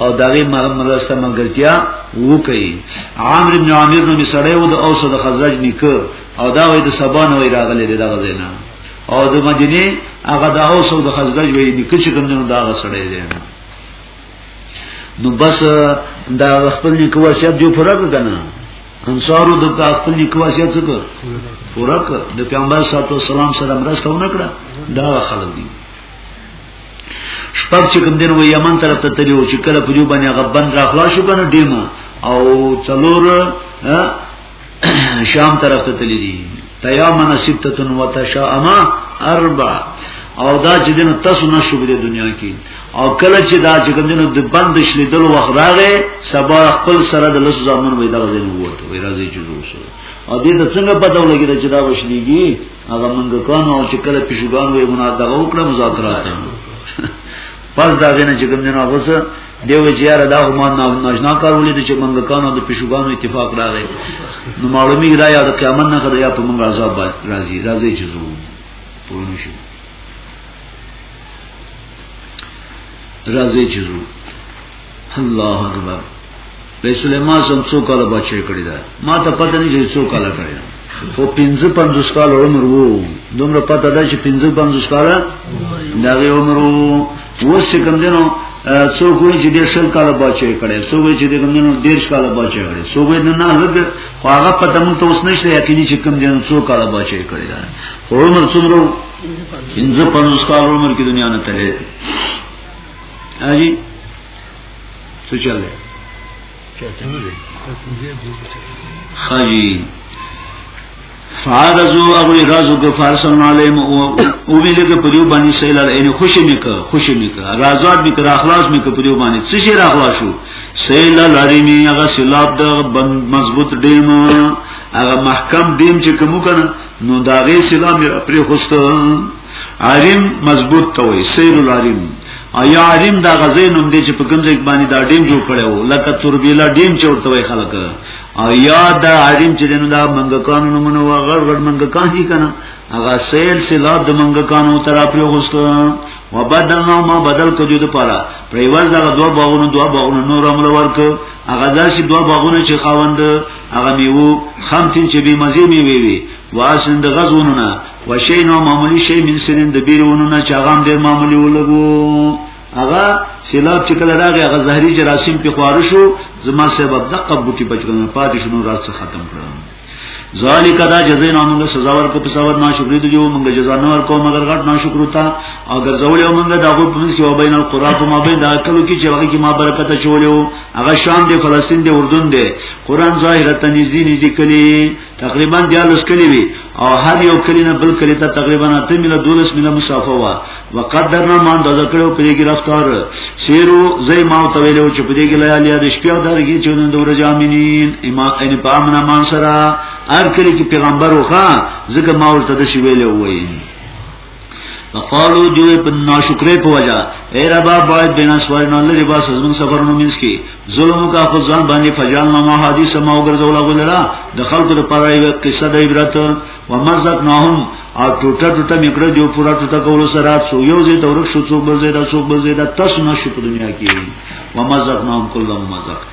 او داغي مرسته ملګرتیا وکړي عامر ابن عامر نو می سړی و د اوس د خزرج نیکه او دا وې د سبا نو راغلی دی دغه زینا او د مدینه هغه د اوس د خزرج وې نیکه چې کوم نو دا سړی دی نو بس دا خپل نیکه وصیت جو فرق کنه انصارو د خپل نیکه وصیت څه کړ فرق د پیغمبر صلی الله علیه وسلم سره مرسته ونکړه دا خلک دي شپږ چې کوم دین و یمن طرف ته تللی و چې کله په جو باندې هغه بند را خلاص شو کنه ډیمه او څلور شام طرف ته تللی دي تیامن سبتتن و تشاما اربع او دا چې دنو تاسو نشو په دنیا کې او کله چې دا چې کوم دنو د بند شلیدل وخت راغې سبا خپل سره د لس زامن وې دا غزل ووته وې راځي چې زو او دې ته څنګه پته ولګی چې دا وشلېږي هغه منګه کانو چې کله پیشوګان وي مونږه دغه وکړه مذاکرات پس دا غنه چې کوم نه غوسه دیو چې یاره دا هم نه ناشنا کار ولې چې منګه کانو د پیشوګانو اتفاق راغی نو معلومی را یا د قیامت نه خدای یا په منګه عذاب راځي راځي چې زو پوه نشو راځي چې زو الله اکبر د سليمان سم څو کاله بچی کړی دا ما ته پته نه چې څو کاله کړی خو 55 کال عمر وو دومره پته ده چې 55 کال دا غي عمر وو وس کوم دینو څو کوی چې د شل کال بچی کړی څو وی چې د کوم دینو 10 کال بچی کړی څو وی نه هغه خو هغه پته مون ته اوس نشته یقیني چې کوم دینو څو کال بچی کړی دا عمر څومره 55 کال عمر کې دنیا نه تللی اجي څه چل دی خاجی فارزو ابو رازو که فارسن علیم او ویل که پریو باندې سیل عین خوشی میکه خوشی میکه رازات میکه اخلاص میکه پریو باندې څه شي راخلاص شو سیل لریمی هغه سلاب د مضبوط ډیم هغه محکم ډیم چې کوم کنه نو داغه سلام پرې خوسته عریم مضبوط ته وای سیر العریم ایا عریم دا غزې نوم دی چې په کوم ځای باندې دا ډیم جوړ کړو لکه تربیلا ډیم چې ورته وای خلک ایا دا عریم چې نو دا منګکان نومونه و غړ غړ منګکان دي کنه هغه سیل سیلاب د منګکانو تر اپریو غوست و بدلنا ما بدل کجو د پاره پریواز دغه دوه باغونو دوه باغونو نور عمل ورک هغه داسې دوه باغونه چې خاوند هغه میوه خام تین چې بی مزه میوي وي واسند غزونونه وشي نو معمولی شي من سرین د بیرونو نه چاغام ډیر معمولی ولګو هغه سیلاب چې کله راغی هغه زهري جراثیم په خوار شو زما سبب دقه بوټي بچونه پاتې شنو راز څخه ختم کړم ذالک دا جزای نامو سزا ورکو په سبب ناشکری دی جو موږ جزا نه ورکو مگر غټ ناشکر تا او ګرځول یو موږ دا غو په منځ کې او بین القرا په ما بین دا کلو کې چې هغه کې ما برکت چولیو هغه شام دی فلسطین دی اردن دی قران ظاهرا تنزی نږدې کلی تقریبا دیالس کلی وی او هر یو کلی نه بل کلی ته تقریبا اته میله دولس میله مسافه وا وقدرنا ما اندازه کړو په دې کې رفتار سیرو زې ما ته ویلو چې په دې کې لیالیا د شپې او درګي چې نن د ورځې امینین اما ان په امنا مان سره هر کلی کې پیغمبر وخا ځکه ما ورته د شی ویلو وایي فقالو جو په ناشکرې په وجا اے ربا باید بنا سوال نه لري با سزمن سفرونو مینس کی ظلم کا خو ځان باندې فجال نامه حدیث ما وګرځول غولرا د خلکو د پاره یو قصه د عبرت و مزق نهم او ټوټه ټوټه میکړه جو پورا ټوټه کول سره څو یو زی د ورک شو څو بل زی د څو بل زی د تاسو نشو په دنیا کې و مزق نهم کله مزق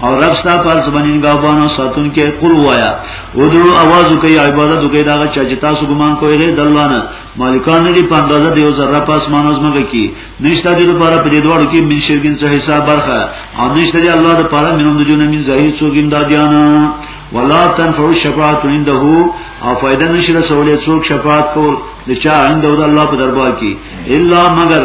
او رب ستا پر زبانین گاوانو ساتون کې قل وایا ودرو आवाज کوي عبادت کوي دا چې چې تاسو ګمان کوئ غیر دلوانه مالکان دې په اندازه دیو ذره پاس مانوز مګه کی نشته دې لپاره په دې دوړو کې من شرګین څه حساب برخه او نشته دې الله د پاره منوم د جون من ظاهر څوک امدادیانه ولا تنفع الشفاعت عنده او فائدہ نشي رسولې څوک شفاعت کول د چا عنده د الله په دربار کې الا مگر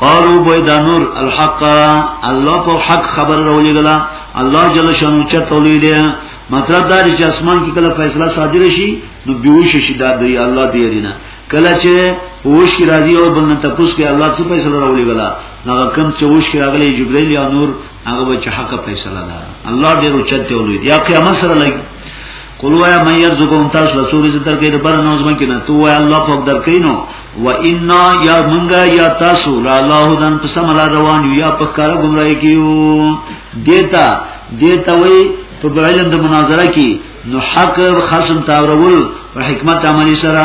قالو بوی دا نور الحق الله په حق خبر راولې غلا الله جل شانو چته ولې دی مطلب دا چې اسمان کې کله فیصله صادر شي نو بیوش شي دا دی الله دی رینه کله چې هوش کی راضی او بل نه تپوس کې الله څه فیصله راولې غلا هغه کم چې هوش کی راغلی جبرئیل یا نور هغه به چې حق فیصله ده الله دې رچته ولې یا قیامت سره لګي قلوا یا مې يرزقهم تاسو رسول عزت درکې د بر نوځم کې نه تو یا الله په درکې نو و انا یا منګه یا تاسو لا الله دن په سم را روان یو یا په کار گمراهی کیو دیتا دیتا وی په علم د مناظره کی نو حق خصم تاورول او حکمت عملی سره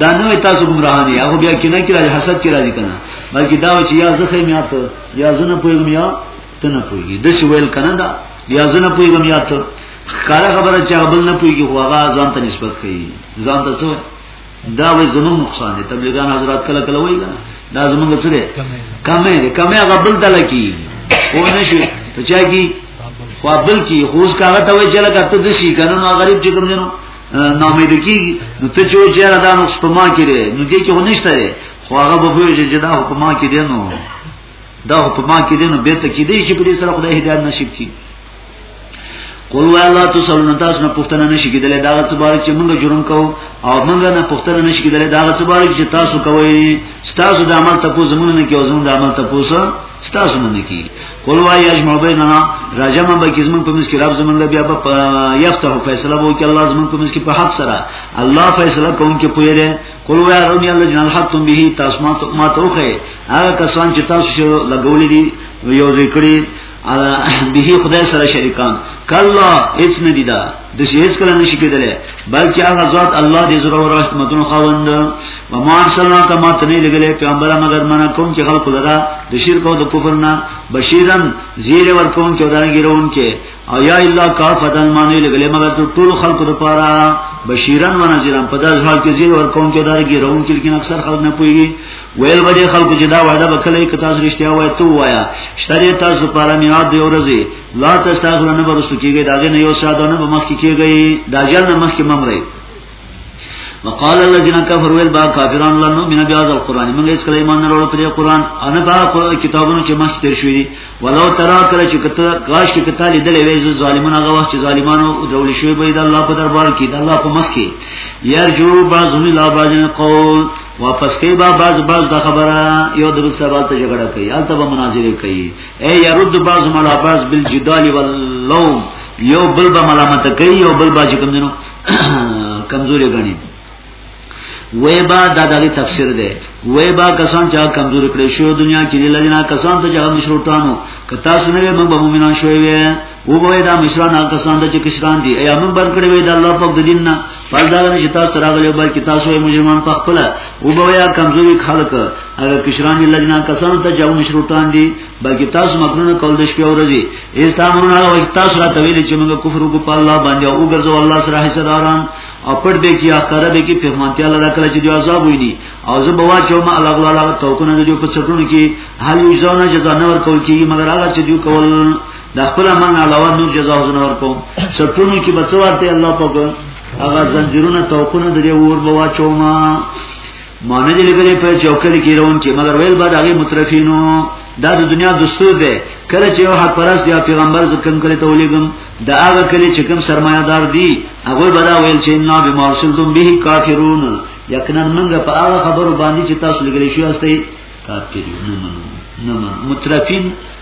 دا نو تاسو گمراهان یې هغه بیا کینه کړی حسد کړی دي کنه بلکې دا چې یا زخه میا ته یا زنه پویم یا ته نه پوی د څه ویل کنه دا یا زنه پویم یا ته کار خبره چې بل نه پوی کی هو هغه ځان ته نسبت کوي ځان ته څه دا وې زموږ نقصان دی تبلیغان حضرات کله کله وایي دا زموږ څه دی کمه دی کمه هغه بل دل کی خو نشي ته چا کی خو بل کی خو اس کاغه ته وایي چې لکه ته د شي کنه نو غریب چې کوم جنو نو امید کی نو ته چې وځه دا نو سپما کړي نو دې کې هنيشته دی خو هغه به وایي چې دا په ما کې دی نو دا په ما کې دی نو به ته کې دی چې په دې سره خدای هدایت نصیب کړي قل و الله تسلون تاسو نه پښتنه نشي کېدل دا څه بار چې موږ جرم کوو او موږ نه پښتنه نشي کېدل دا څه بار چې تاسو کوي تاسو د عمل تاسو زمونږ نه کې او زمونږ د عمل تاسو تاسو نه کی قل و یجمع بیننا راجم به کې زمونږ په مس کې رب زمونږ بیا په یفتح فیصله وو کې الله زمونږ په مس کې په حق سره الله فیصله کوم کې پوی دی قل و یا رب الله جنال حق تم به تاسو ما توخه هغه کسان چې تاسو لګولې دي یو ذکرې على به خدای سره شریکان کلا هیڅ نه دیدا د شي هیڅ کله نشي کېدلی بلکې هغه ذات الله دې زړه ور رحمتونو خاوند و ما ارسلنا کما تنه لګلې پیغمبر مگر منا کوم چې خلق لرا د شرک او د کفر نه بشیرن زیر ور کوم چې دا ګیرون کې او یا الا کا فدان معنی لګلې مگر ټول خلق د پاره بشیرن و نذیرن په داس حال کې زیر ور کوم چې دا ګیرون کې لیکن اکثر خلک نه پوهیږي ویل به خلکو چې دا وعده به کله کې تاسو رښتیا وایي ته وایا شته تاسو لپاره میعاد دی ورځي لا تاسو هغه نه برسو کیږي دا نه یو ساده نه به مخ کیږي دا جل نه مخ کې ممرې وقال الذين كفروا ويل با کافرون لن نؤمن بهذا القران موږ هیڅ کله ایمان نه وروړو په دې قران ان با کتابونو چې مخ تیر شوی دي ولو ترى کله چې کته کاش کې کته لیدل وی ظالمانو هغه وخت چې ظالمانو ډول شوی به د الله په دربار کې د الله په مخ کې يرجو بعضهم لا بعض قول واپس کوي با باز باز د خبره یو د بل سره ته جګړه کوي البته به مناظره کوي اي يرد باز ملا باز بالجدال واللوم یو بل به ملامت کوي یو بل به کوم دینو کمزوري غني وای با دا دغه تفسیر دی وای با کسان چې کمزور کړي شو دنیا کې لږنا کسان ته چې مشروطانو کتا سنره موږ مؤمنان شوي وي او وای دا مشران کسان ته چې کشران دي ایا موږ بر کړی وي د الله په دین نه پس دا نه چې تاسو راغلی او بلکې تاسو یې مجرمان په خپل او به یا کمزوري خلک هغه کشران یې لجنا کسان ته جواب مشروطان دي بلکې تاسو مکرونه کول د شپې او ورځې استامرونه او تاسو را تویل چې موږ کفر وکړو په الله باندې او ګرځو الله سره حسداران او پټ به کې اخره به کې پیغمبرتیا لاره کړ چې دوی عذاب ویني او زه بوا چې ما الله تعالی توکونه دوی په چټونو کې حال یو ځونه جزا نه ور کول چې مگر هغه چې دوی کول دا خپل من علاوه نور جزاء زنه ورکوم سټونو کې بچوارته الله پاک هغه زنجیرونه توقونه د دې ور بوا چوما مانه دې لګلې په چوکل کې روان کې مگر ویل بعد هغه مترفینو دا د دنیا دستور دی کله چې یو حق پرست یا پیغمبر زکم کړي ته ولېګم دا هغه کله چې کوم سرمایه دار دی هغه بدا ویل چې ان به مرسلتم به کافرون یقینا موږ په هغه خبرو باندې چې تاسو لګلې شو استي کافرون نه نه مترفین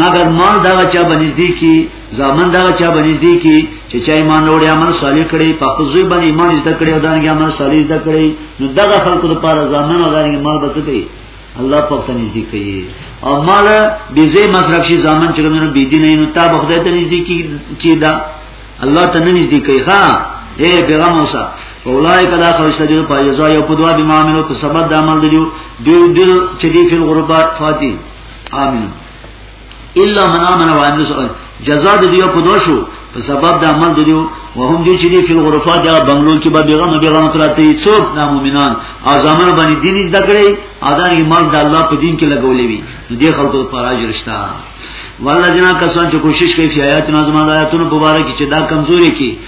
مگر مال دا چا بنزدې کی زامن دا چا بنزدې کی چې چا ایمان وروړي عمل صالح کړي په خزوی باندې ایمان زده کړي او دانګي عمل صالح زده کړي نو دا خلکو لپاره زامن او دانګي مال بچ کړي الله په ته نږدې کوي او مال به زې مصرف شي زامن چې موږ بي دي نه نو تا به خدای ته نږدې کی کیدا الله ته نږدې کوي ها اے پیغام اوسه اولای کدا خوشته جو پایزا یو په دوا به معاملو په سبب د عمل دیو دیو دیو چې دی فل غربات فاتین آمین الا من امن وعمل صالحا جزاء د دیو په دوه شو په سبب د عمل د دیو وهم دی چې دی په غرفات یا بنگلو کې به بیغه نه بیغه پراته څوک نه مؤمنان اعظمر باندې دین زده کړي اذان یې مال د الله په دین کې لګولې وي دې خلکو پر اج رښتا والله جنا کسان چې کوشش کوي چې آیات نظم آیاتونو مبارک چې دا کمزوري کې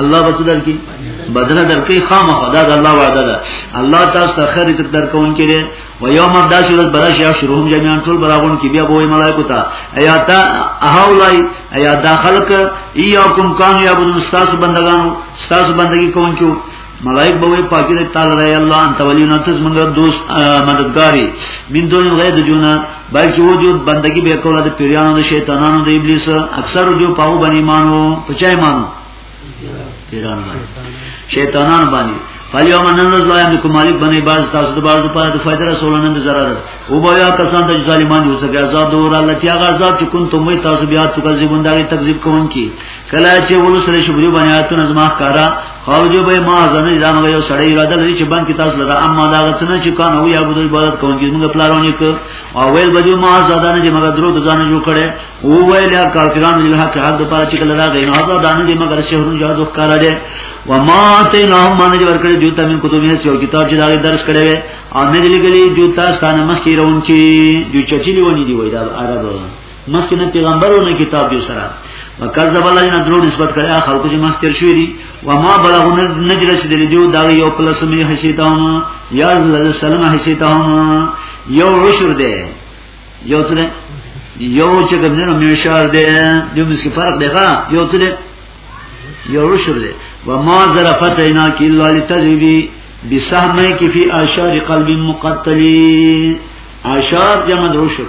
الله بس درکې بدل درکې خامه خدا د الله وعده ده الله تاسو ته خیر رزق درکون کړي و یوم داش ورځ برش یا شروهم جميعا ټول براغون کې بیا به ملائکه تا ایات اهولای ایا دا خلق ایاکم کان یا بن استاس بندگانو استاس بندگی کون کیو ملائک بوئی پاکی دی تعالی رئی اللہ انت ولینا تز منگر دوست مددگاری من دون غیر جونا بلکې وجود بندگی به کوله د پیرانو د شیطانانو د ابلیس اکثر جو پاو باندې مانو پچا مانو پیران باندې شیطانان باندې فالیوم نن روز لا یملک مالک بنی باز تاسو د باز لپاره د فائدې رسولانه د zarar او بیا کسان د ظالمان یو څه عذاب دور الله چې هغه عذاب چې کوم ته مې تاسو بیا تکذیبون دا تکذیب کوون کی کلا چې ولسره شبري بنیاتونه زما ښکارا خارجو به ما ځنه ځان یو سړی اراده لري چې بند کې تاسو لره اما دا څنګه چې کان وي ابو د عبادت کوونکی موږ پلارونه ک او ویل بده ما زادان چې موږ درو ځان جوړ کړي او ویل یا کافران له حق حق د پاره چې کله دا غي نه زادان چې موږ شهرون جادو ښکارا دي و ما ته نه باندې چې ورکړي جو تاسو کو دوی یو کتاب چې دا درس کړي وي او مې لګلې جو تاسو نه مخ کې روان چې جو چچلی ونی دی وای دا عربو مخکې نه پیغمبرونه کتاب یو سره وکذب الذين درو نسبت کړي هغه خلکو چې مخکې شوی دي و ما بلغون نجر سیدل دیو دا یو پلس می حسیتهم یا الله سلام حسیتهم یو عشر دی یو څه یو چې کوم نه میشار دی یو مس فرق دی ښا یو څه دی یو عشر دی و ما ظرفت عینا کی الله لتجبی بسهمه کی فی اشار قلب مقتلی اشار جمع عشر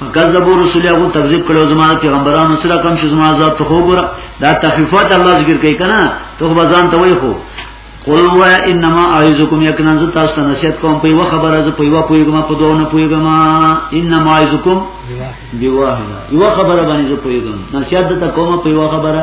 فکذبوا رسول هغه تکذیب کړو زما پیغمبرانو سره کوم چې زما ذات ته وګوره دا تخفیفات الله ذکر کوي کنه ته بزان ته وای خو قل و انما اعذکم یقینا ز تاسو ته نصیحت کوم په یو خبره ز په یو پویګم په دوه نه پویګم انما اعذکم بواحد یو خبره باندې ز پویګم نصیحت ته کوم په یو خبره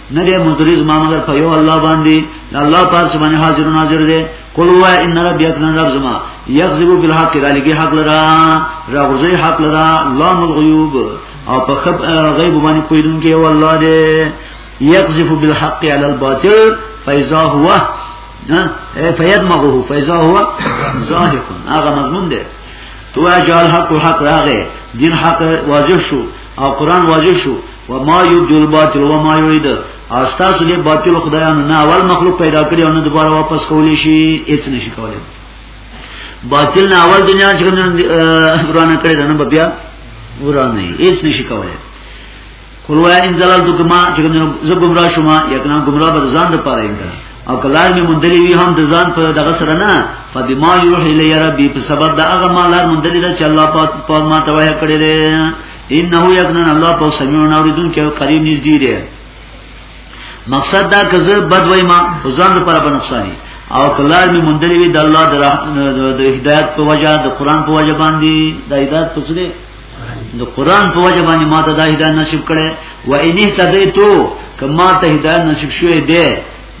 نه دی مدرز ما مگر په یو الله باندې الله پاک سبحانه حاضر ناظر دی قل هو ان ربي اكن رب زما يغزب بالحق ذلك حق لرا رغزي حق لرا لام الغيوب او په خب غیب باندې پویدون کې او الله دې يغزف بالحق على الباطل فاذا هو فيدمغه فاذا هو ظاهق هغه مضمون دی تو اجل حق حق راغه دین حق واضح شو او قران واضح شو وما یبدل الباطل وما یعید استاسو دې باطل خدایانو نه اول مخلوق پیدا کړی او نه دوباره واپس کولی شي هیڅ نشي کولی باطل نه اول دنیا چې کوم ورانه کړی دا نه بیا ورانه هیڅ نشي کولی قلوا ان زلالتو کما چې کوم زه گمراه شوم یا کنه گمراه بر ځان د پاره انده او کلار می مندلی وی هم د ځان په دغه سره نه فبما یوحی لی ربی په سبب دا هغه مالار مندلی دا چې الله پاک په ما ته وه کړی دی انه یقنا الله پاک سمع او اوریدون کې قریب نږدې دی مقصد دا کزه بد وای ما ځان لپاره په نقصانی او کلار می مندلی وی د الله د هدایت په وجه د قران په وجه باندې د هدایت په څیر د قران په وجه باندې ما ته دا هدایت نصیب کړي و ان اهتدیتو کما ته هدایت نصیب شوې ده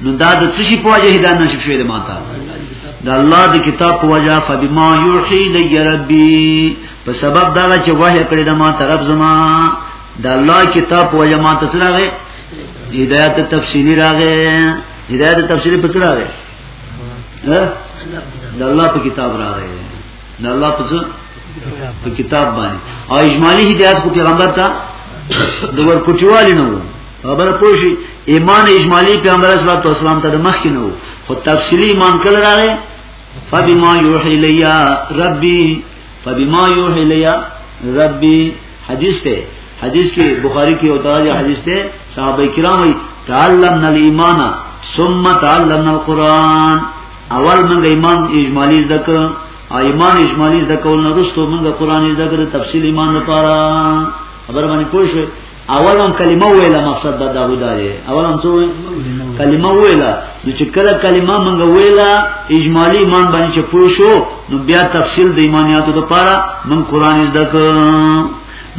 نو دا د څه شي په وجه هدایت نصیب شوې ده ما ته د الله د کتاب په وجه فبما یوحی لی ربی په سبب دا چې وحی کړی د ما طرف زما د الله کتاب په وجه ما ته سره غي هدایت تفصیلی راغې هدایت تفصیلی په سره راغې د الله په کتاب راغې د الله په ځل په کتاب باندې او اجمالی هدایت خو پیغمبر ته د ور کوټیوالي نه وو خبره پوښي ایمان اجمالی پیغمبر صلی الله علیه وسلم ته د مخ کې نه وو خو تفصیلی ایمان کله راغی فبما یوحی لیا ربی فبما یوحی لیا ربی حدیث ته حدیث کې بخاری کې او تاجی حدیث ته صحابه کرام تعلمنا الايمان ثم تعلمنا القرآن اول موږ ایمان اجمالی زده کړ او ایمان اجمالی زده کول نه رسو موږ قران زده کړ تفصیل ایمان لپاره خبر باندې پوه شو اول هم کلمه ویله مقصد دا داوود دی اول هم څه کلمه ویله نو چې کله کلمه موږ ویله اجمالی ایمان باندې چې پوه شو نو بیا تفصیل د ایمانیاتو لپاره موږ قران زده کړ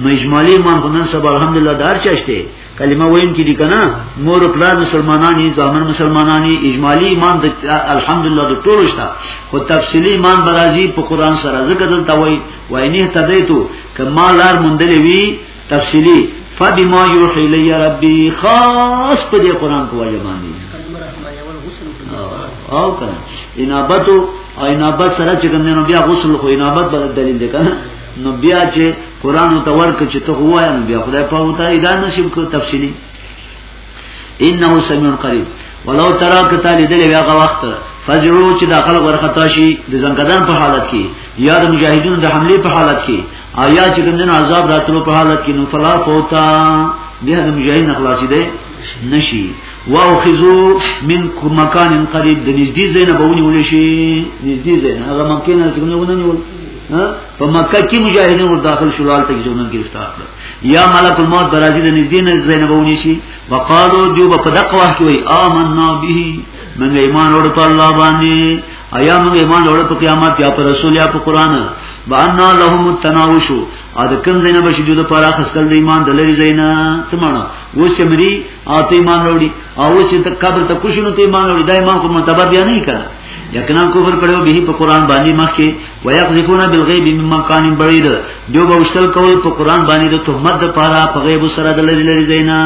نو اجمالی ایمان خو نن سبا الحمدلله دار چشته کلمه وین کې دي کنه مور او پلار مسلمانانی ځامن مسلمانانی اجمالی ایمان د الحمدلله د ټول شته خو تفصیلی ایمان برازي په قران سره ذکر دلته وای وای نه تدیتو کما لار مندلې وی تفصیلی فبما یوحی لی ربی خاص په دې قران په وجه باندې او کنه انابتو او انابت سره چې کوم نه بیا غسل خو انابت بل دلیل دی کنه نو بیا چې قران ته ورک چې ته وایې نو بیا خدای په وتا ادا نصیب کو تفصیلی انه سميع قريب ولو ترى کته لیدل بیا غ وخت فجرو چې داخل ورختا شي د زنګدان په حالت کې یا د مجاهدونو د حمله په حالت کې آیا چې کوم عذاب راتلو په حالت کې نو فلا فوتا بیا د مجاهدین خلاصې ده نشي واخذو من مکان قریب د نږدې زینبونی ولشي نږدې زین هغه مکان چې کومونه ونیول په مکه کې مجاهدین ور داخل شول حالت کې ځونن گرفتار کړ یا ملک الموت درازي د نږدې نه زینب ونی شي وقالو جو په دقه واه کې وای آمنا به من ایمان اور په الله باندې ایا موږ ایمان اور په قیامت یا پر رسول یا په قران باندې لهم التناوش ا د کوم زینب شي جو د پاره خسکل د ایمان د لری زینا سمانا و چې مری اته ایمان وروړي او چې تکبر تکوشنو ته ایمان وروړي دا ایمان کوم متبر بیا نه کړه یقینا کفر کړو به په قران باندې مخکې ويقذفون بالغیب من مکان بعید دیو به وشتل کول په قران باندې د تهمت د پاره په غیب سره د لری لری زینا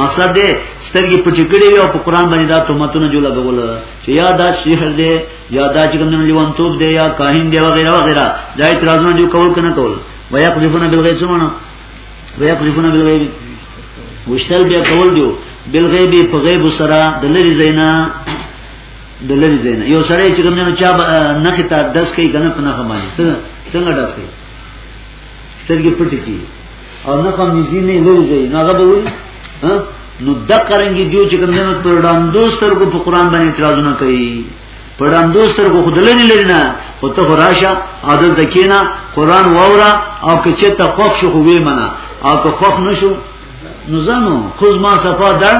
مقصد دې سترګې پټې کړې او په قران باندې دا تهمتونه جوړه غول چې یا دا شیخر دې یا دا چې کوم لیوان توپ دې یا کاهن دې وغیرہ وغیرہ دا اعتراضونه جو کول کنه کول ويقذفون بالغیب سمونه ويقذفون بالغیب وشتل بیا کول دیو بالغیب په غیب سره د لری زینا د لری زین یو سړی چې کوم نه چا نه ختا دس کوي کنه په نه باندې څنګه څنګه دس کوي سترګې پټې کی او نه کوم نږدې نه لری زین هغه به وي ها نو د قرنګي دیو چې کوم نه پر وړاندو سترګو په قران باندې اعتراضونه کوي پر وړاندو سترګو خود لری لری نه خو ته راشه عادت دکینا قران وورا او که چې ته خوښ شو وې منا او که خوښ نشو نو زنو خو ما صفا ده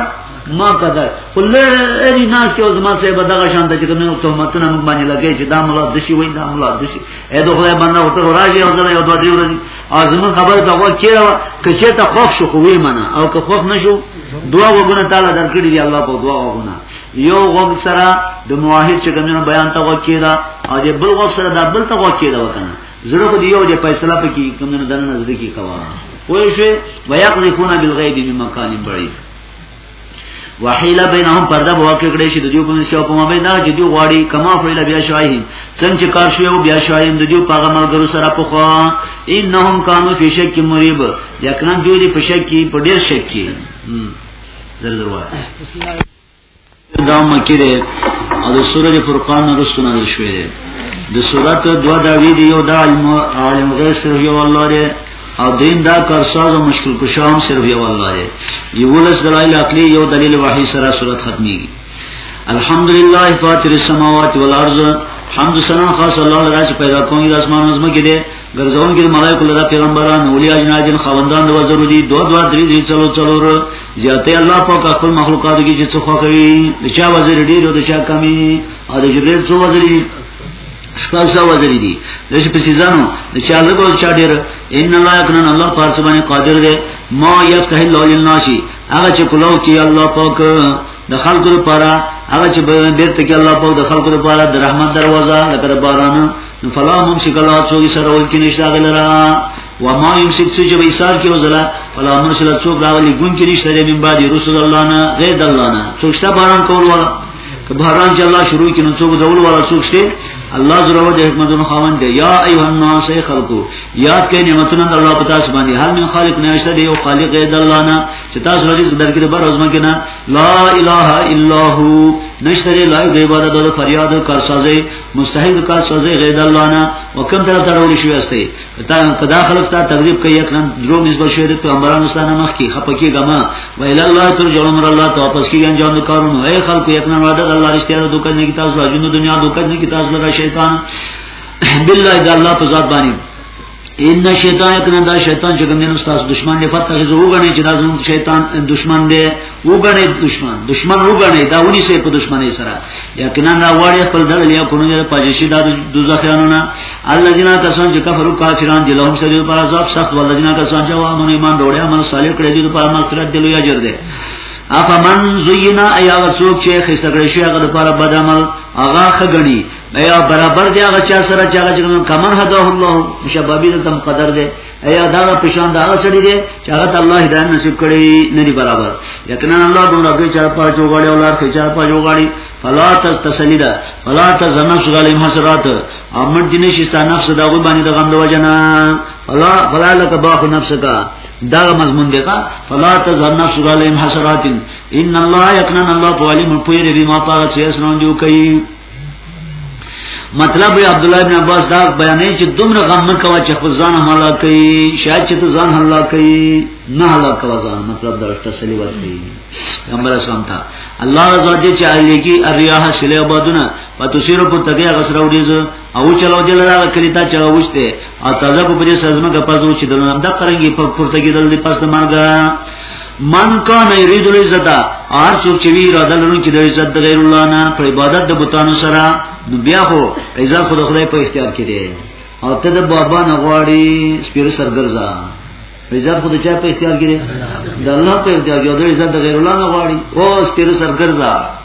ما قدر خو لری ناس کې زما صاحب دغه شان ته چې کومه تهمتونه موږ باندې لګی چې دا مولا دشي وای دا مولا دشي اې دوه خدای باندې ورته راځي او زنه یو دوه دی ورځي ازمه خبر ته وو چې که چې ته خوښ شو خو وی منه او که خوښ نشو دعا وګونه تعالی درکړي دی الله په دعا وګونه یو غوږ سره د موحد چې کومه بیان ته وو چې دا او د بل غوږ سره د بل ته وو چې دا وکنه زړه خو دیو دې فیصله پکې کوم نه دنه نظر کې کوا پوه شو ويقذفون بالغیب من مکان بعید وحیل بینهم پرده واقع کړي چې د دیو په مسیو په مابین دا چې دیو غواړي کما فعل بیا شایهم څنګه چې کار شوی او بیا شایهم د دیو په غملګرو سره په خوا انهم کانوا فی شک مریب یقینا دوی په شک کې په ډیر شک کې زر زر وای دا مکی ده او د سوره فرقان رسو نازل شوی ده د سوره دوا داوی دی یو د علم عالم غیر صرف یو الله دی او دین دا کارساز او مشکل کشام صرف یو الله دی یو لس دلایل عقلی یو دلیل واحد سره صورت ختمی الحمدلله فاطر السماوات والارض حمد سنا خاص الله لرا چې پیدا کوي د اسمان او زمکه دی ګرځون کې ملائکه لرا پیغمبران اولیا جناجن خوندان د وزرو دي دوه دوه درې دي څلو څلور زیاته الله پاک خپل مخلوقات کې چې څه خوښوي د چا وزر ډیر او د چا کمی او د جبرئیل څو وزر دي شپږ سو وزر دي د شپې سيزانو د چا لږ او چا ډیر ان الله یقنن الله پارس باندې قادر دی ما یفتح الله للناس هغه چې کولو کې الله پاک د خلکو لپاره هغه چې بیرته کې الله پاک د خلکو لپاره د رحمت دروازه لکه باران فلا هم سکلا څوک سره ول کې نشته غلرا و ما يم سک چې به ایثار کې وزلا فلا هم سره څوک راولي ګون کې نشته د من بعد رسول الله نه غیر الله نه څوک شته باران کول ولا که باران چې الله شروع کینو څوک ډول ولا څوک شته الله زره د حکمتونو خاوند دی یا ایه الناس خلقو یاد کړئ نعمتونه د الله په تاسو باندې هر من خالق نه شته دی او خالق د الله نه چې تاسو رزق درکې د بار ازمه کې نه لا اله الا هو نشته لایق عبادت او فریاد او کارسازي مستحیل کا سوزه غید الله نه وکم تر تر ولې شوی استه تا کدا خلق تا تکذیب کوي اکرام درو نسبت شوی ته پیغمبرانو سره مخ کی خپکی غما و الی الله تر جوړم را الله ته واپس کی انجام کارونو اے خلق یک نه وعده الله رښتیا د دوکان نه کتاب راځي نو دنیا دوکان نه کتاب لرا شیطان بالله د الله په ذات باندې ان شیطان کنا دا شیطان چې کوم نو تاسو دشمن نه فتح زو غنی چې دا زموږ شیطان دشمن دی و غنی دشمن دشمن و غنی دا ونی سه په دشمنی سره یقینا دا وړي خپل دل یا کو نه پاجشي دا دوزخیانو نه الذين کسان چې کفرو کافران دي لهم سره پر عذاب سخت ولذین کسان چې وامن ایمان ډوړیا من صالح کړی دي په مغفرت دی لوی اجر دی افمن زینا ایا وسوک چې خسرګړی شي هغه لپاره بد عمل هغه خګنی نه یا برابر دی هغه چا سره چې هغه جنو کمن هدا الله مشبابی د تم قدر دی ایا دا په شان دا سړی دی چې هغه ته الله هدایت نصیب کړي نه دی برابر یقینا الله دومره کې چا په جوړي او لار کې چا په جوړي فلا تستسلیدا فلا تزنفس غلی مسرات امر دینه شستا نفس دا غو باندې د غم د وجنا فلا فلا لک باخ نفسک دا مضمون دی کا فلا تزنفس غلی مسرات ان الله یقینا الله په علم په دې ما پاره چې اسنو جو کوي مطلب وی عبد الله بن عباس دا بیانې چې دومره غم نه کوي چې خپل ځان حمله کوي شاید چې ته ځان حمله کوي نه حمله کوي ځان مطلب دا تسلی ورکړي پیغمبر اسلام ته الله رضا دې چې علي کې الرياح سلی آبادونه پتوسیر په تګیا غسر وړيز او چلو دې لرا کړی تا چلو وشته او تازه په دې سزمه کا پزو چې دلته د قرنګي په پورته کې دل دې پس مرګ من کان یرید العزت هر څوک چې وی اراده لري چې د عزت د غیر الله نه په عبادت د بتانو سره نو بیا خو عزت خو د خدای په اختیار کې دی او ته د بابا نه غواړي سپیر سرګرځا عزت خو د چا په اختیار کې دی د الله په اختیار کې دی عزت د غیر الله نه غواړي او سپیر سرګرځا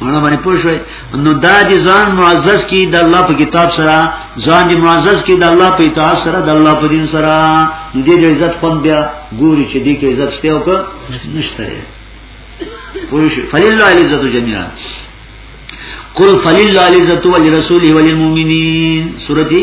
مړه باندې پوښوي نو دا دي ځان معزز کی د الله په کتاب سره ځان دي معزز کی د الله په اطاعت سره د الله په دین سره دې د عزت خوند بیا ګوري چې دې کې عزت شته او که نشته پوښوي فلله العزت جميعا قل فلله العزت ولرسوله وللمؤمنين سورتي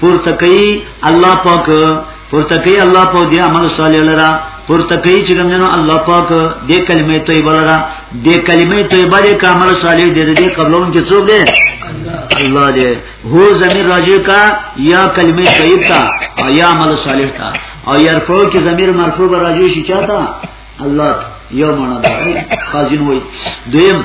پورته کوي الله پاک پورته کوي الله پاک دی عمل صالح لرا پورته کوي چې ګمنو الله پاک دې کلمې طیبه لرا دې کلمې طیبه دې کامل صالح دې دې قبلون کې څوک دې الله دې هو زمير راجو کا یا کلمې طیب تا او یا عمل صالح تا او يرفو کې زمير مرفوع راجو شي چاته الله یو معنا ده خازن وای دویم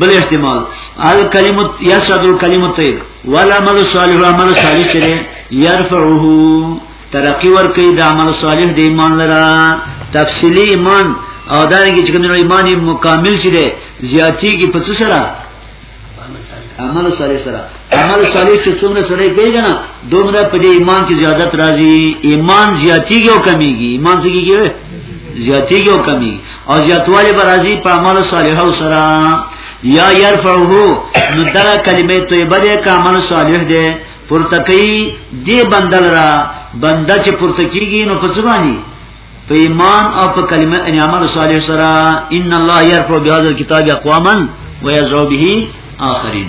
بل احتمال الکلمه یشهد الکلمه طیب ولا عمل صالح عمل صالح چره يرفعه ترقی ور کوي د عمل صالح د ایمان لرا تفصیلی ایمان او دا رنګ چې کومه ایمان مکمل شي دی زیاتی کی په سره عمل صالح سره عمل صالح چې څومره سره کوي کنه دومره په دې ایمان کې زیادت راځي ایمان زیاتیږي او کمیږي ایمان څه کیږي زیاتیږي او کمیږي او زیاتوالی به راځي په عمل صالح او سره یا يرفعه نو دا کلمه طیبه ده که عمل صالح ده پورته کوي دې بندل را بنده چې پورته کیږي نو په څه باندې په ایمان او په کلمه ان عمل صالح سره ان الله يرفع بهذا الكتاب اقواما ويذرو به آخرين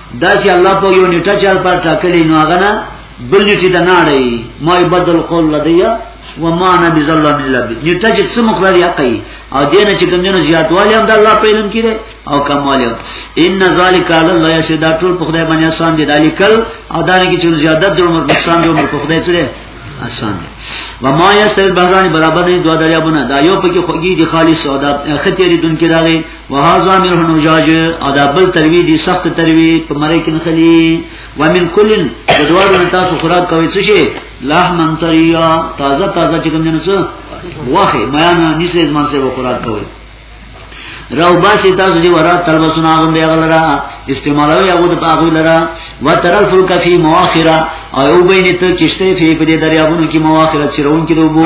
دا چې الله په یو نیټه چل پر ټاکلی نو هغه نه بل نیټه د ناړی ما بدل قول لدیا و ما انا بظلم لله نیټه چې څه مقدار یقی او دین چې کوم نه زیاتوالی هم د الله په علم کې ده او کموالی ان ذالک علی الله یشدا ټول په خدای باندې آسان دي دالیکل او دا نه کې چې زیادت د عمر نقصان د عمر په خدای سره آسان دي و ما یستل بهران برابر نه دوه دریابونه دا یو پکې خوږي دي خالص او دا خچری دن کې راغی وهذا من هنجاج ادا بل تروی دي سخت تروی په مری کې نخلی ومن کلن دوار من تاسو خوراک کوي څه شي لحم طریا تازه تازه چې کوم جنس واخه میانا نشه زمان سره خوراک کوي راو باسی تاسو دی ورا تلبسون آغم دی اغلرا استعمالوی اغو دی پاقوی لرا و ترل فلکا فی مواخرا او او بینی تا کشتی فی پدی دریابونو کی مواخرا چرون کی دوبو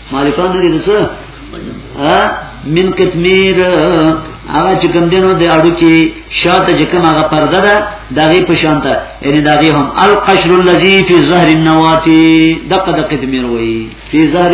معرفان دې دې څه ها من قطمیر هغه چې کوم دینو د اړو کې شاته چې کوم هغه پرده ده دغه په شان ده یعنی دغه هم القشر الذی فی ظهر النواتی دقه د قطمیر وای فی ظهر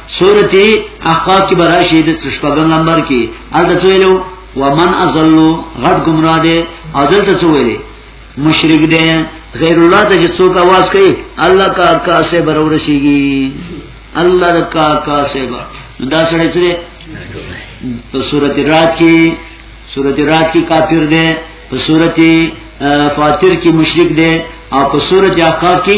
سورت احقاف کی براشی د شپږم نمبر کی الته چویلو ومن ازلو غټ گمراه دی او دلته چویلې مشرک دی غیر الله ته چې څوک आवाज کوي الله کا کا سے برور شيږي الله کا کا سے بر دا سره چې په سورت رات کې سورت رات کې کافر دی په سورت فاتر کې مشرک دی او په سورت احقاف کې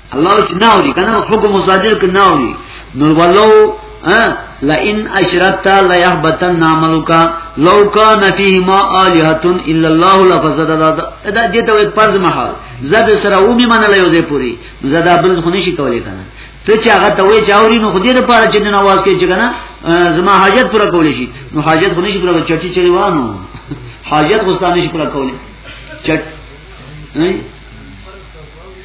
الله چې ناوري کنه حکم مصادر کې ناوري نور ولو لئن اشرت لا يحبطن عملك لو كان فيهما الهه الا الله لفسدت دا دې ته فرض محال زاد سره او می منل یو ځای پوری زاد بل خو نشي کولای کنه ته چې هغه ته وای چې اوري نو خو دې لپاره چې نن आवाज کوي چې کنه زما حاجت پوره کولې شي نو حاجت خو نشي پوره چټي چلی وانه حاجت غوستانه شي پوره کولې چټ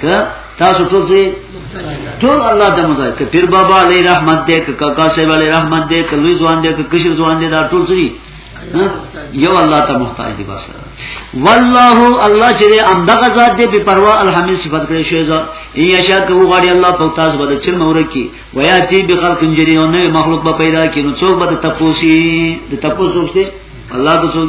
که تاسو ټول څه ټول الله د مزه ک پیر بابا علی رحمت دې ک کاکا صاحب علی رحمت دې ک لوی ځوان دې ک کشر ځوان دې دا ټول څه یو الله ته محتاج دی بس والله الله چې امدغه ذات دې په پروا الحمد صفات کړی شوی ځا یا شا کو غړي الله په تاسو باندې چې مور کی ویا چې به خلق انجری او نه مخلوق به پیدا کینو څوک به تپوسی د تپوسو څه الله ته څوک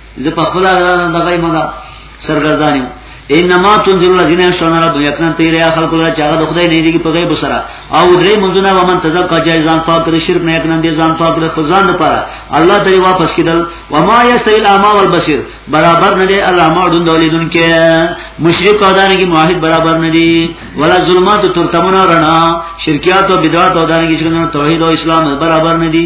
زه په خپل دغه مګه سرګردانیم انما تنذر الذين يخشون ربهم يقينا تیریا خلق الله چاغه د خدای نه دیږي په غیب سره او درې منځونه ومن تزکا جای ځان پاک کړ شرک نه یقینا دې ځان پاک کړ خپل ځان لپاره الله تعالی واپس کیدل و ما یستی الاما والبصیر برابر نه دی الاما دون دولیدون کې مشرک او دانه کې موحد برابر نه دی ولا ظلمات ترتمنا رنا شرکیات او بدعات او دانه کې څنګه توحید او اسلام برابر نه دی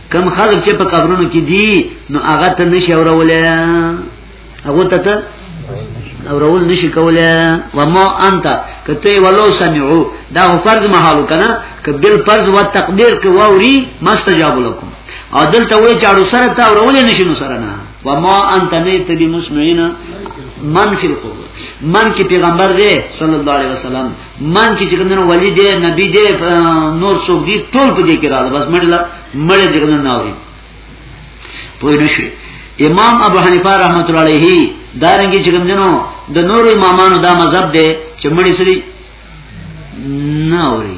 کم خلق چې په قبرونو کې دي نو هغه ته نشي اورولې هغه ته ته اورول نشي کولای و ما انت کته ولو سمعو دا فرض محالو کنه ک بل فرض و تقدیر ک ووري مستجاب لكم او دلته وې چاړو سره تا اورول نشي نو سره نه و ما انت نه ته بي مسمعين من فی القبور من کی پیغمبر دی صلی الله علیه وسلم من کې چې کومنه ولی دی نبی دی نور څوک دی ټول په دې کې رااله بس مړ لا مړ چې کومنه نه وي پوه نه شي امام ابو حنیفه رحمت الله علیه دارنګ چې کومنه د نور امامانو دا مذهب دی چې مړ سری نه اوري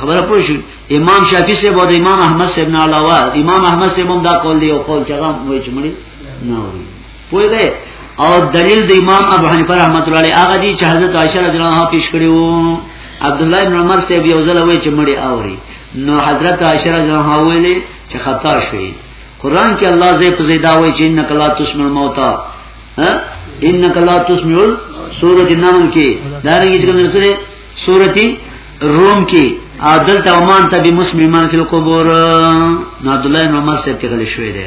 خبره پوه شو امام شافعی سے بود امام احمد سے ابن علاوه امام احمد سے هم دا قول دی او قول چې هغه وایي چې مړ نه اوري پوه دی او دلیل د امام ابو حنیفه رحمۃ اللہ علیہ هغه دی چې حضرت عائشہ رضی الله عنها پیش کړی وو عبد الله بن عمر سیب یو ځل وای چې مړی اوري نو حضرت عائشہ رضی الله عنها ویلې چې خطا شوی قران کې الله زې په زیدا وای چې انک لا تسمع الموت ها انک لا تسمع سورۃ النمل کې دا رنګ چې کوم سره سورۃ روم کې عادل تومان ته به مسلمان کې قبور نو عبد الله بن عمر سیب کې غلې شوی دی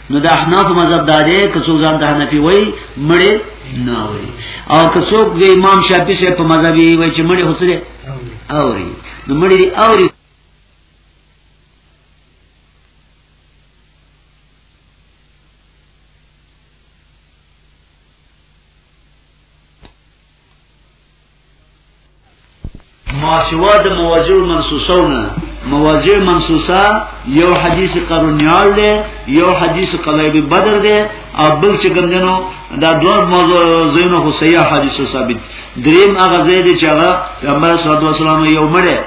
نو د احناف مذهب دا دی که څوک ځان د حنفي وای مړې نه وای او که څوک د امام شافعي سره په مذهب وای چې مړې هوسره اوري نو مړې دی اوري ما سوا د مواضع منصوصونه مواضع منصوصه یو حدیث قرنیال دی یو حدیث قلایب بدر دی او بل چې کوم دینو دا دوه موضوع زینو خو صحیح حدیث ثابت دریم هغه زید چې هغه پیغمبر صلی الله علیه وسلم یو مړی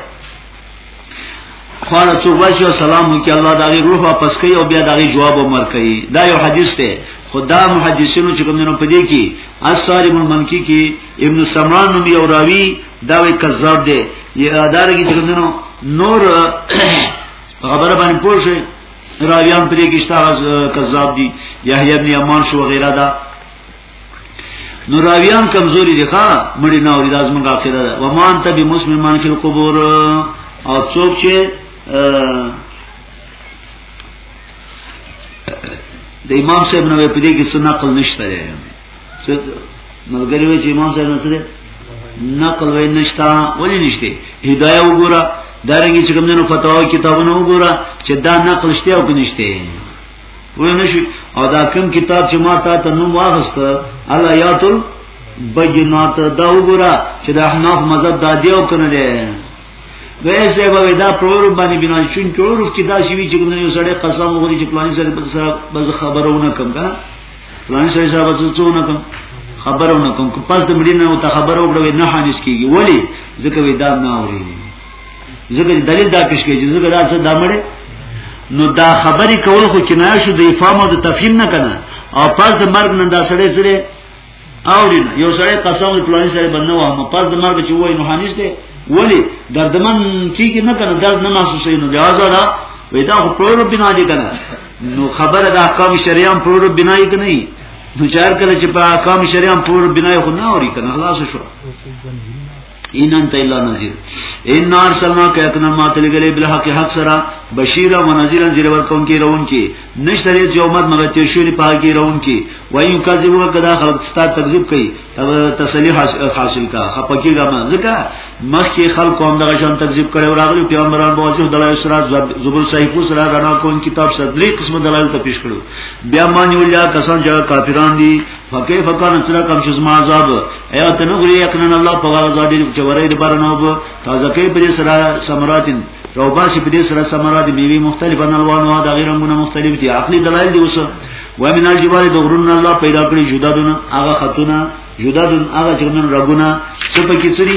خواړه څو بچي او سلام وکي الله دا غي روح واپس کوي او بیا دا غي جواب عمر کوي دا یو حدیث دی خدا محدثینو چې کوم نه پدې کې اصارم المنکی کې ابن سمران نوم یو راوی دا وی کذاب دی یا دارګي چې کوم نه نور خبره باندې پوه شي راویان پرې کې شته کذاب دي یحیی ابن امان شو غیره دا نو راویان کمزوري دي ښا مړی نه اوري لازم غاخره ده ومان ته به مسلمان کې قبور او څوک چې د امام صاحب نو په دې کې څه نقل نشته دی چې ملګری وي چې امام صاحب نشته نقل وای نشتا ولی نشته هدايه وګوره دارنګي چې کوم نه فتوا کتابونه وګوره چې دا نقل شته او کنيشته وای نشي او دا کوم کتاب چې ما تا ته نوم واغست الله یاتل بینات دا وګوره چې د احناف مذهب دا دیو کنه دی ویسه به دا پرور باندې بنا چون ټول کې دا شی چې کوم یو سړی قسم وغوړي چې پلان سره په سره بز خبرونه کم کنه پلان سره سره بز څونه کم خبرونه کم کو پس د مړینه او ته خبر وګړو نه حانس کیږي ولی ځکه وې دا نه اوري ځکه دلیل دا پیش کوي چې ځکه دا څه دامړي نو دا خبرې کول خو کنایه شو د افهام او د تفهیم نه کنه او پس د مرګ نه دا سړی سره اورین یو سړی قسم د پلان سره بنو هم پس د مرګ چې وای نو حنیس دی ولی دردمن کیږي نه کنه درد نه محسوسې نو بیا زړه وې دا خو پرور بنا دي کنه نو خبره د احکام شریعه پرور بنا یې کنه نو چار کله چې په احکام شریعه پرور بنا یې خو نه اوري کنه خلاص شو ان انت الا نذير ان ارسلنا کاتنا ما تلګلې بل حق حق سره بشیرا و نذیرا زیر ورکون کې رون کې نشته دې چې امت مګر تیر شوی په هغه رون کې وایو کذبو کدا خلق ستا تکذیب کوي تسلی حاصل کا خپکی غم ځکه مخ کې خلق هم دغه شان تکذیب کړي او راغلي پیغمبران بوځو دلایل سره زبر صحیفو سره رڼا کون کتاب سره درې قسم دلایل ته پیش کړو بیا مانیو یا کسان چې کافران دي فكيف كان سره کوم شز ما عذاب ایا تنغری یقینا الله په غاړه زادی چې ورې د بارنو په تازه کې پر سره سمراتین او باسي پر سره سمرات میوي مختلفه الوان او د غیر رنگونه مختلف دي عقلي دلایل دي اوس و من الجبال دغرن الله پیدا کړی جدا دونه هغه خاتونه جدا دونه هغه چې من رګونه څه پکې سری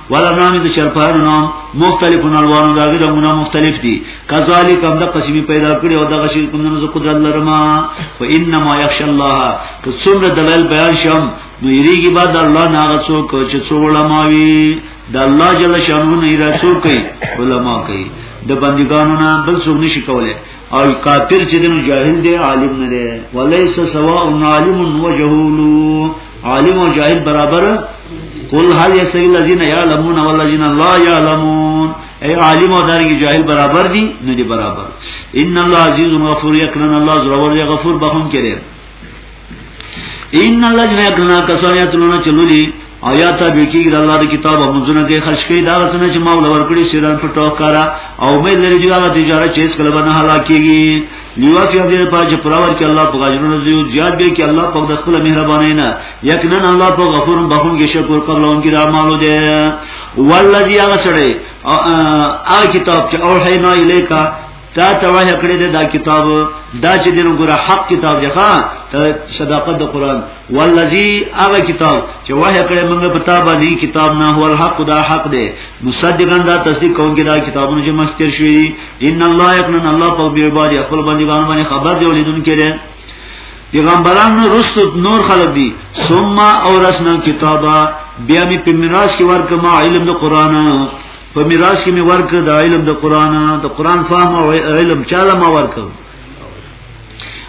ولا نام د چرپانو نام مختلف الوان داګه رنگونه مختلف دي کذالک هم د قسمی پیدا کړی او دغه شی کوم نه قدرت لرما فانما یخش الله که څومره دلال بیان شم نو یریږي بعد الله نه هغه څوک چې څوک علماء وي د الله جل شانو نه را څوک کوي علماء کوي د بندګانو نه بل څوک نشي کولای او کافر چې دنو جاهل دی عالم نه دی ولیس سواء عالم و جهول عالم او جاهل برابر قل هل يسوي الذين يعلمون والذين لا يعلمون اي عالم او دارنګ جاهل برابر دي نه دي برابر ان الله عزيز غفور يكرن الله زرور غفور بهم کړي ان الله جنا کنا کسان یتلون چلولی آیات به کیږي د الله د کتاب او منځونه کې خرج کړي دا څنګه چې مولا ورکړي سیران په ټوکارا او مې لري جوړه تجارت چې اس کله بنه هلاکیږي نیوافی او دې په چې پراور کې الله په غاجرونو زیو زیات دی کې الله په خپل مهرباني نه یقینا الله په غفور بخون کې شکر قبل اون کې رحمانو دی والذي هغه سره او کتاب چې او حینا الیکا تا ته وایي کړی دی دا کتاب دا چې دینو ګره حق کتاب دی ښا ته صداقت د قران والذي هغه کتاب چې وایي کړی موږ په تا باندې کتاب نه هو الحق دا حق دی مصدقا دا تصدیق کوونکی دا کتابونه چې مستر شوی ان الله یقنن الله په بیر باندې خپل بندګانو باندې خبر دی ولیدون کړي پیغمبران رست نور خلق دي ثم اورثنا کتابا بیا می په میراث کې ورک ما علم د قران په میراث کې می ورک د علم د قران د قران فهم او علم چاله ما ورک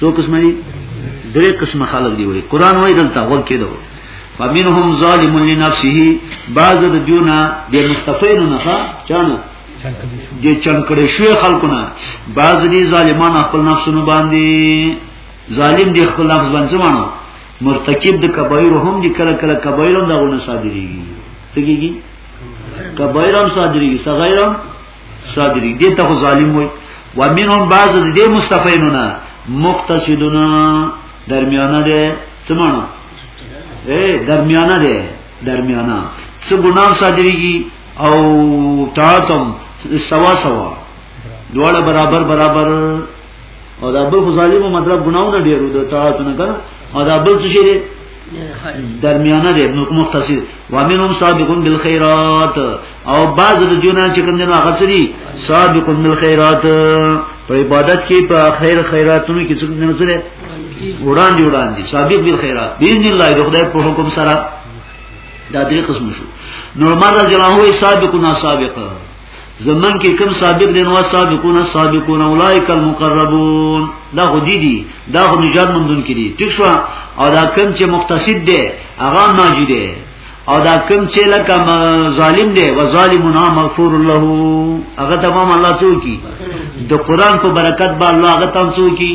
څو قسمه دي درې قسمه خلق دی وي قران وایي دلته وګ کېدو فمنهم ظالم لنفسه بعض د دیونه د مستفین نه ښا چانه د چنکړې شوی خلقونه بعض دي ظالمان خپل نفسونه باندې ظالم دي خپل نفس باندې ځمانو مرتکب د کبایر هم دي کله کله کبایر هم دغه نه صادريږي تګيږي کبایر هم صادريږي صغیر هم صادری دې ته ظالم وي ومنهم بعض دې مستفینونه مقتصدون درمیانه دې سمانه اے درمیانه دې درمیانه څه ګناه صادریږي او تاتم سوا سوا دواړه برابر برابر او دا بل خو ظالمو مطلب ګناونه ډیرو د طاعتونه کنه او دا بل څه شي دی درمیانه دی مختصر ومنهم سابقون بالخيرات او بعض د جنا چې کوم نه هغه سری سابقون بالخيرات په عبادت کې په خیر خیراتونو کې څه نه سره وړاندې وړاندې سابق بالخيرات باذن الله د خدای په حکم سره دا درې قسم شو نورمال رضی الله عنه سابقون سابقون زمن کې کم سابق دي نو سابقون سابقون اولایک المقربون دا خو دي دي دا خو نجات مندون کې دي ټیک شو او دا کم چې مقتصد دي هغه ناجی دي او دا کم چې لکه ظالم دي و ظالمون مغفور له هغه تمام الله سو کی د قران په برکت به الله هغه تم سو کی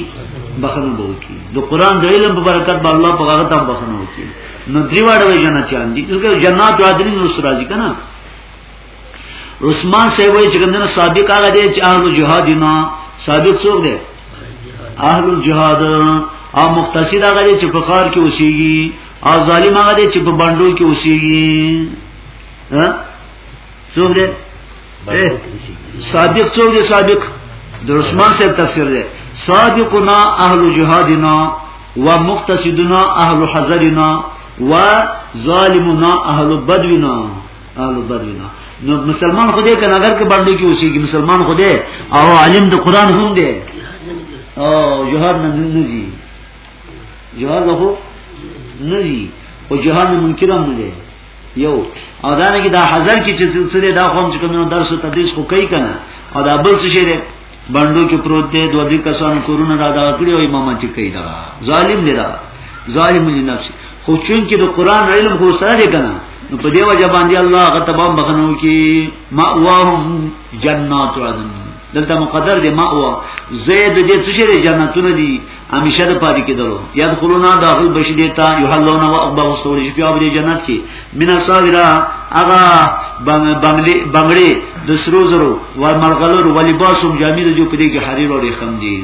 بخنه بو کی د قران د علم په برکت به الله په هغه تم بخنه وکي نو دریواړه وي جنت چاندي ځکه جنات عادلین رسول راځي کنه عثمان صاحب وایي چې ګندنه سابق هغه دی چې اهل جهاد نه سابق څوک دی اهل الجهاد او مختصر هغه دی چې په خار کې اوسېږي او ظالم هغه دی چې په باندو کې اوسېږي ها څوک دی سابق څوک دی سابق د عثمان صاحب تفسیر دی سابقنا اهل جهادنا ومقتصدنا اهل حذرنا وظالمنا اهل بدونا آلو برینا نو مسلمان خدای کنه اگر که باندې کې اوسېږي مسلمان خدای او عالم د قران هم دی او جهاد نه نږي جهاد له نږي او جهاد نه منکر هم نه دی یو او دا نه کې دا حاضر کې چې سلسله دا قوم چې کوم درس او تدریس خو کوي کنه او دا بل څه شي بندو کې پروت دی دوه دې کسان کورونه را دا کړی او امامتي کوي دا ظالم دی دا ظالم دی نفس خو چون کې د قران علم خو سره دی کنه نو په دیو جبان دی الله غتبا بخنو کې ماواهم جنات عدن دلته مقدر دی ماوا زید دې څه شي جنتونه دي همیشه د پاتې کېدلو یدخلونا داخل بشي دیتا یحلون و اقبا وسول شي په دې جنت کې من الصابرا اغا بنگلي بنگلي د سرو زرو و مرغلر و لباسم جامې د جو په دې کې حریر او رخم دي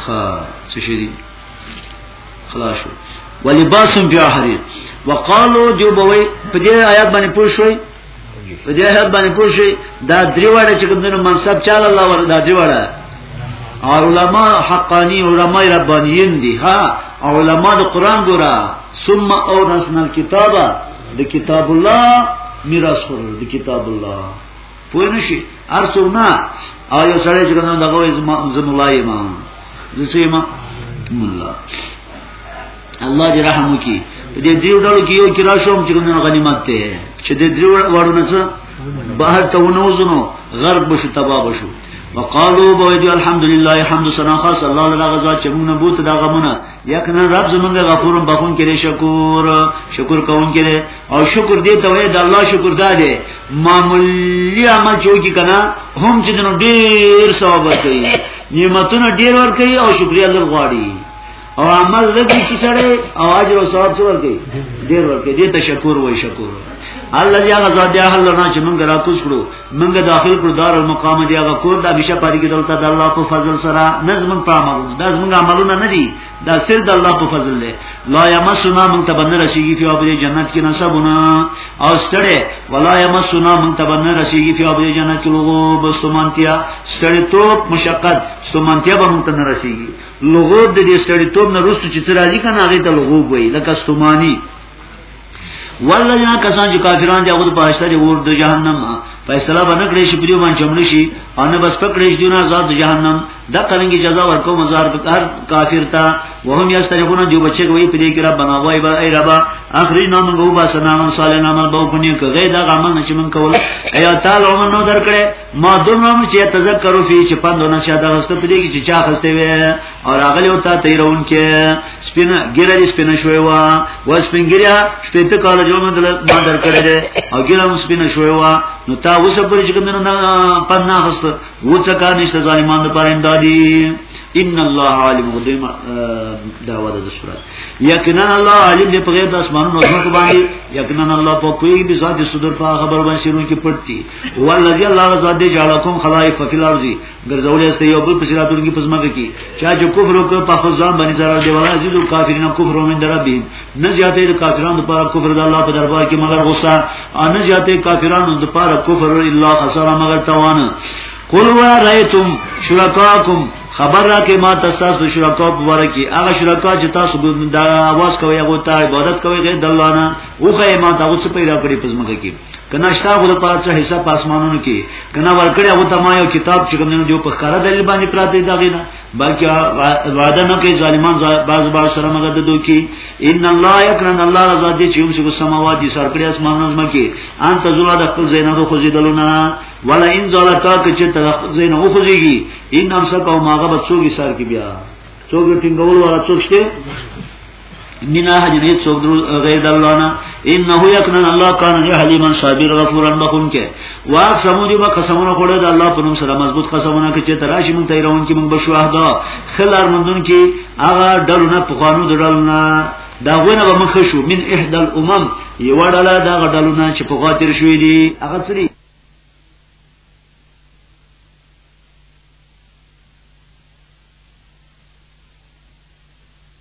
خا څه شي دي خلاص شو ولباسم بیا حریر وقالو جو بوي په دې آیات باندې پوښوي په دې حد باندې پوه شئ دا درې وړه چې کوم نو منصب چاله الله ور دا درې وړه علماء حقانی علماء ربانیین دي ها علماء د قران ګورا ثم اورثنا الكتاب د کتاب الله میراث ور د کتاب الله پوه نشي ارڅو نه او یو سره چې کوم دغه زم الله امام زسیما الله الله دې رحم وکړي په دې دریو ډول کې یو کې راشوم چې ګنن غنیمت ته چې دې دریو وړو نه څه بهر ته ونوزنو غرب بشو تباہ بشو وقالو بوجو الحمدلله حمد سنا خاص الله لله غزا چې موږ بوت دا غمونه یقینا رب زمونږ غفور بخون کړي شکر شکر کوون کړي او شکر دې ته وې د الله شکر دا دې معمولی عمل چې کی کنه هم چې نو ډیر ثواب کوي نعمتونه ډیر ور کوي او شکریا لږ غواړي او عمل لګي چې سره او اجر او ثواب څور کوي ډیر ورکه دې ته شکر وای شکر الله دې هغه ذات دې الله نه چې مونږ راکوس کړو مونږ داخل کړو دار المقام دې هغه کور دا بشه پاري کې دلته د الله په فضل سره نظم په عملونه دا زمونږ عملونه نه دي دا سر د الله په فضل دی لا یمسنا مونږ ته باندې رسیږي په ابدي جنت کې نصبونه او ستړي ولا یمسنا مونږ ته باندې رسیږي په ابدي جنت کې لوګو بس سمانتیا ستړي تو مشقت سمانتیا به مونږ ته نه رسیږي لغوب د دې سړی توپ نه رسو چې تر راځي کنه هغه ته لغوب وای لکه ستومانی والله جنا کسان چې کافران دي هغه په هشته دي ور د جهنم فیصله باندې کړی شي پریو باندې چمړي شي او نه بس پکړی شي نه آزاد جهنم د قرنګي جزا ورکو مزار هر کافر تا وهم یستجبون جو بچي کوي په دې کې رب بنا وای با ای رب اخرج نام غو با سنا من صالح نام بو پنی کوي دا غمن چې من کول ایا تعالی من نو درکړي ما دمرم چې تذکرو فی چې پندونه شه د غست په دې کې چې چا خسته وي او راغلی او تا تیرون کې سپین ګیره دې سپین شوی وا و سپین ګیره شپته کال جو ما در کړی دې او ګیره هم سپین شوی وا نو تا اوس پر چې کوم نه پنا خسته و څه کار نشته ظالمان د پاره امدادي ان الله عالم غیب دعوه د سورات یقینا الله عالم دې په غیب د اسمانونو او زمکو باندې یقینا الله په کوی به ذات صدور په خبر باندې شروع کې پټتي والذي الله رضا دې جعلکم خلائف فی الارض ګرځولې است یو بل پسې راتلونکي پزماګه کی چا چې کفر وکړ په خپل ځان باندې zarar دی ولا عزیز کافرین کفر ومن دربی نه زیاتې د کافرانو لپاره کفر د الله په دربار کې مگر غصه او نه زیاتې کافرانو لپاره کفر الا خسر مگر توان قل و رایتم شرکاکم خبر را کې ما تاسو شرکا مبارک کی هغه شرکا چې تاسو د आवाज کوي هغه ته عبادت کوي غیر د الله نه اوخه ما تاسو پیدا کړی پزماګه کی کنا شتا غو د پاره چې حصہ په اسمانونو کې کنا ورکړی هغه ته ما یو کتاب چې کوم نه جو په خاره دل باندې پراته دا غینا بلکې وعده نه کوي ظالمان باز باز سره مګر د دوی کې ان الله یکرن الله رضا دې چې موږ سماوات دي سر کړی اسمانونو زما کې ان تزرا د خپل زینو خو زیدلونه ولا ان زالتا کې چې تر خپل زینو خو زیږي ان امسکه ما غبت سوګي سر کې بیا څوګ ټینګول ولا څوګ شته منا حجنه څوک غیر الله نه انه یقنا الله کان حلیما صابر غفورا بخون کې واک سموري ما قسمونه خوړل د الله په نوم سره مضبوط قسمونه کې چې تراشی مونږ تیرون کې مونږ بشواهدا خلار مندون کې هغه ډلونه په قانون ډلونه دا غونه به مخ شو من احدى الامم یو ډله دا غډلونه چې په خاطر شوې دي هغه سری